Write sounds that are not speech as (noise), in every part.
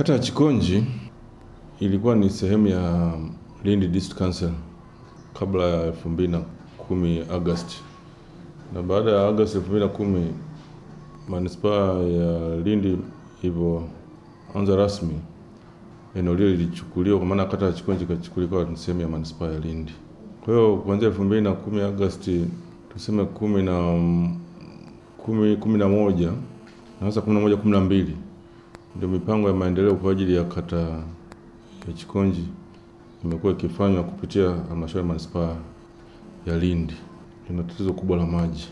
Kata ya Chikonji ilikuwa ni sehemu ya Lindi District Council kabla ya elfu mbili na kumi na baada ya na kumi manispaa ya Lindi ilivyoanza rasmi, eneo lile lilichukuliwa, kwa maana kata ya Chikonji ikachukuliwa ni sehemu ya manispaa ya Lindi. Kwa hiyo kuanzia elfu mbili na kumi tuseme kumi na kumi, kumi na moja na hasa kumi na moja kumi na mbili ndio mipango ya maendeleo kwa ajili ya kata ya Chikonji imekuwa ikifanywa kupitia halmashauri ya manispaa ya Lindi. Tuna tatizo kubwa la maji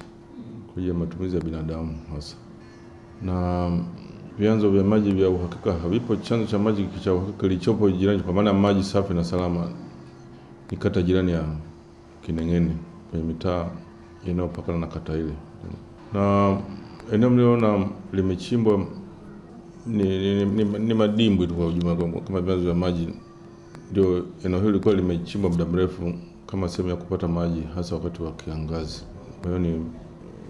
kwa ajili ya matumizi ya binadamu hasa, na vyanzo vya maji vya uhakika havipo. Chanzo cha maji cha uhakika kilichopo jirani, kwa maana maji safi na salama, ni kata jirani ya Kineng'ene kwenye mitaa inayopakana na kata ile, na eneo mliona limechimbwa ni, ni, ni, ni madimbwi tu kwa ujumla kama vyanzo vya maji. Ndio eneo hili lilikuwa limechimbwa muda mrefu kama sehemu ya kupata maji hasa wakati wa kiangazi. Kwa hiyo ni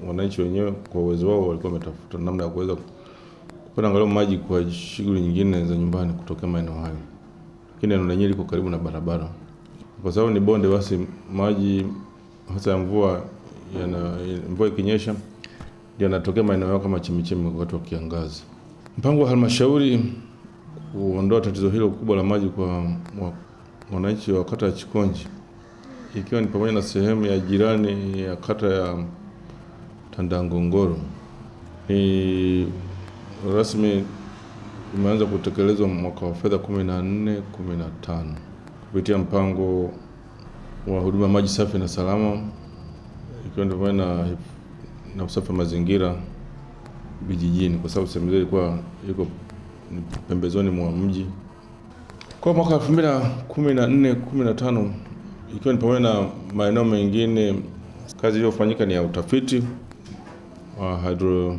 wananchi wenyewe kwa uwezo wao walikuwa wametafuta namna ya kuweza kupata angalau maji kwa shughuli nyingine za nyumbani kutokea maeneo hayo, lakini eneo lenyewe liko karibu na barabara, kwa sababu ni bonde, basi maji hasa ya mvua yana mvua ikinyesha ndio yanatokea maeneo yao kama chemichemi wakati wa kiangazi. Mpango wa halmashauri kuondoa tatizo hilo kubwa la maji kwa wananchi wa kata ya Chikonji ikiwa ni pamoja na sehemu ya jirani ya kata ya Tandangongoro. Ni rasmi imeanza kutekelezwa mwaka wa fedha 14 15 kupitia mpango wa huduma maji safi na salama ikiwa ni pamoja na, na usafi wa mazingira vijijini kwa sababu sehemu zile ilikuwa iko pembezoni mwa mji. Kwa mwaka 2014 15 ikiwa ni pamoja na maeneo mengine, kazi iliyofanyika ni ya utafiti wa hydro,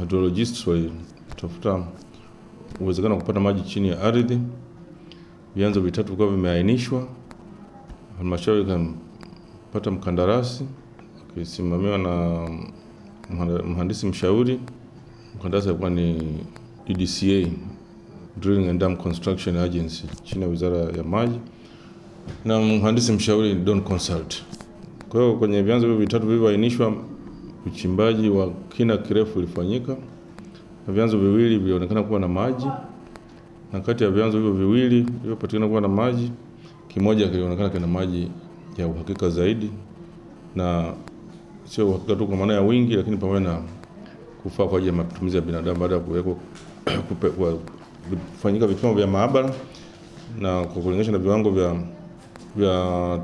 hydrologists walitafuta uwezekano wa kupata maji chini ya ardhi. Vyanzo vitatu vilikuwa vimeainishwa, halmashauri ikapata mkandarasi akisimamiwa na mhandisi mshauri. Mkandarasi alikuwa ni DDCA, Drilling and Dam Construction Agency, chini ya Wizara ya Maji, na mhandisi mshauri Don Consult. Kwa hiyo kwenye vyanzo hivyo vitatu vilivyoainishwa, uchimbaji wa kina kirefu ulifanyika na vyanzo viwili vilionekana kuwa na maji, na kati ya vyanzo hivyo viwili vilivyopatikana kuwa na maji, kimoja kilionekana kina maji ya uhakika zaidi na sio uhakika tu kwa maana ya wingi, lakini pamoja na kufaa kwa ajili ya matumizi ya binadamu baada ya kuwekwa (clears throat) kufanyika vipimo vya maabara na kwa kulinganisha na viwango vya, vya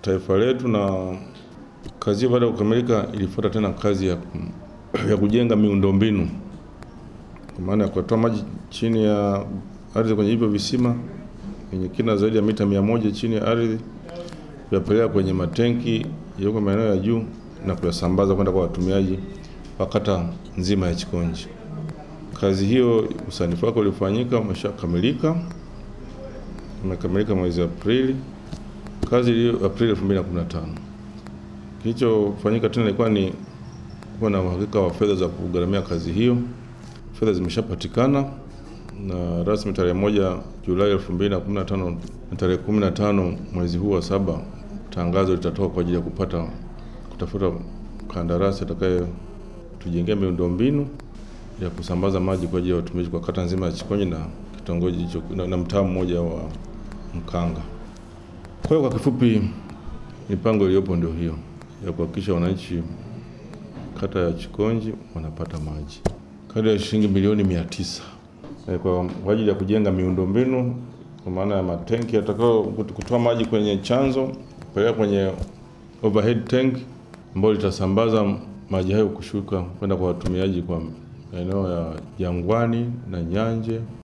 taifa letu. Na kazi baada ya kukamilika, ilifuata tena kazi ya, (clears throat) ya kujenga miundombinu kwa maana ya kutoa maji chini ya ardhi kwenye hivyo visima yenye kina zaidi ya mita mia moja chini ya ardhi, kuyapeleka kwenye matenki yako maeneo ya juu na kuyasambaza kwenda kwa watumiaji wa kata nzima ya Chikonji. Kazi hiyo usanifu wake ulifanyika umeshakamilika, umekamilika mwezi Aprili, kazi iliyo Aprili 2015. Kilichofanyika tena ilikuwa ni kuwa na uhakika wa fedha za kugharamia kazi hiyo. Fedha zimeshapatikana na rasmi tarehe moja Julai 2015 na tarehe 15 mwezi huu wa saba tangazo litatoka kwa ajili ya kupata kutafuta kandarasi atakaye tujengea miundombinu ya kusambaza maji kwa ajili ya watumishi kwa kata nzima ya Chikonji na kitongoji hicho na, na mtaa mmoja wa Mkanga. Kwa hiyo kwa kifupi, mipango iliyopo ndio hiyo ya kuhakikisha wananchi kata ya Chikonji wanapata maji kadri ya shilingi milioni mia tisa kwa ajili ya kujenga miundombinu kwa maana ya matenki yatakao kutoa maji kwenye chanzo kupeleka kwenye overhead tank ambayo litasambaza maji hayo kushuka kwenda kwa watumiaji kwa maeneo ya Jangwani na Nyanje